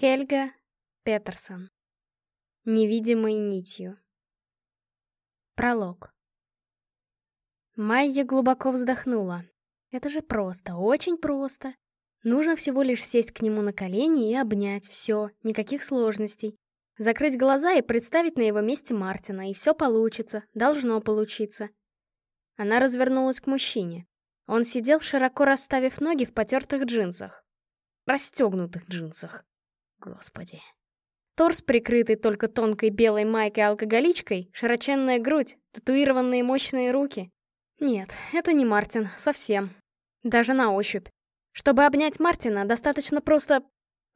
Хельга Петерсон. Невидимой нитью. Пролог. Майя глубоко вздохнула. Это же просто, очень просто. Нужно всего лишь сесть к нему на колени и обнять, все, никаких сложностей. Закрыть глаза и представить на его месте Мартина, и все получится, должно получиться. Она развернулась к мужчине. Он сидел, широко расставив ноги в потертых джинсах. Расстегнутых джинсах. Господи. Торс, прикрытый только тонкой белой майкой-алкоголичкой, широченная грудь, татуированные мощные руки. Нет, это не Мартин, совсем. Даже на ощупь. Чтобы обнять Мартина, достаточно просто...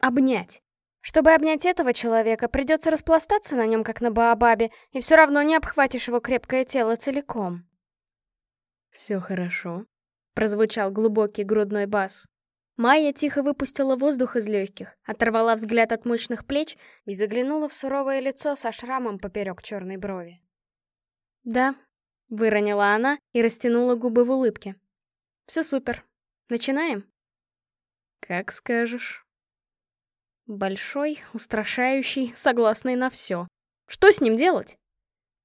обнять. Чтобы обнять этого человека, придется распластаться на нем, как на Баобабе, и все равно не обхватишь его крепкое тело целиком. «Все хорошо», — прозвучал глубокий грудной бас. Майя тихо выпустила воздух из легких, оторвала взгляд от мощных плеч и заглянула в суровое лицо со шрамом поперек черной брови. «Да», — выронила она и растянула губы в улыбке. «Все супер. Начинаем?» «Как скажешь». Большой, устрашающий, согласный на все. Что с ним делать?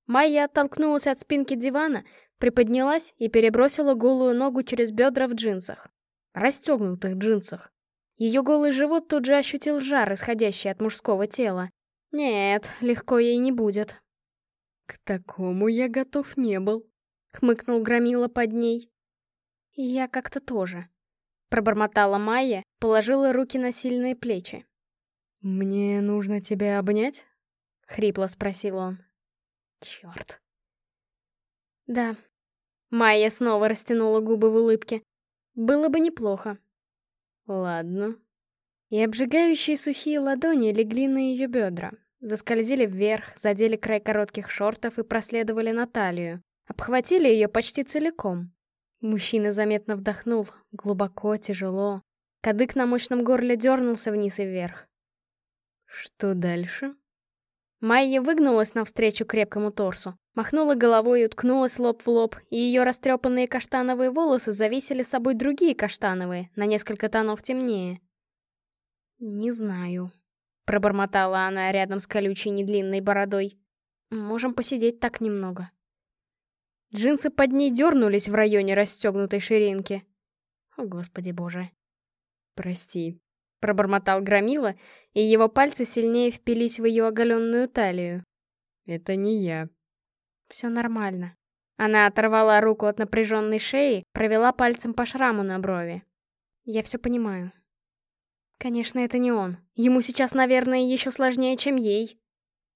Майя оттолкнулась от спинки дивана, приподнялась и перебросила голую ногу через бедра в джинсах расстегнутых джинсах. Ее голый живот тут же ощутил жар, исходящий от мужского тела. Нет, легко ей не будет. «К такому я готов не был», — хмыкнул Громила под ней. «Я как-то тоже», — пробормотала Майя, положила руки на сильные плечи. «Мне нужно тебя обнять?» — хрипло спросил он. «Черт». «Да». Майя снова растянула губы в улыбке. Было бы неплохо. Ладно. И обжигающие сухие ладони легли на ее бедра, заскользили вверх, задели край коротких шортов и проследовали на талию, обхватили ее почти целиком. Мужчина заметно вдохнул, глубоко, тяжело. Кадык на мощном горле дернулся вниз и вверх. Что дальше? Майя выгнулась навстречу крепкому торсу, махнула головой и уткнулась лоб в лоб, и ее растрепанные каштановые волосы зависели собой другие каштановые, на несколько тонов темнее. «Не знаю», — пробормотала она рядом с колючей недлинной бородой. «Можем посидеть так немного». Джинсы под ней дернулись в районе расстегнутой ширинки. О, господи боже. «Прости», Пробормотал Громила, и его пальцы сильнее впились в ее оголенную талию. «Это не я». «Все нормально». Она оторвала руку от напряженной шеи, провела пальцем по шраму на брови. «Я все понимаю». «Конечно, это не он. Ему сейчас, наверное, еще сложнее, чем ей».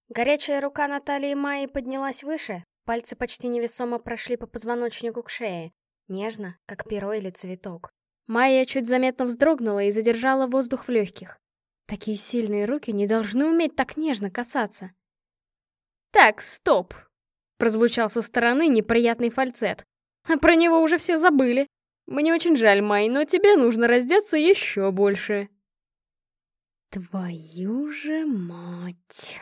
Горячая рука Натальи Майи поднялась выше, пальцы почти невесомо прошли по позвоночнику к шее. Нежно, как перо или цветок. Майя чуть заметно вздрогнула и задержала воздух в легких. Такие сильные руки не должны уметь так нежно касаться. «Так, стоп!» — прозвучал со стороны неприятный фальцет. «А про него уже все забыли. Мне очень жаль, Май, но тебе нужно раздеться еще больше». «Твою же мать!»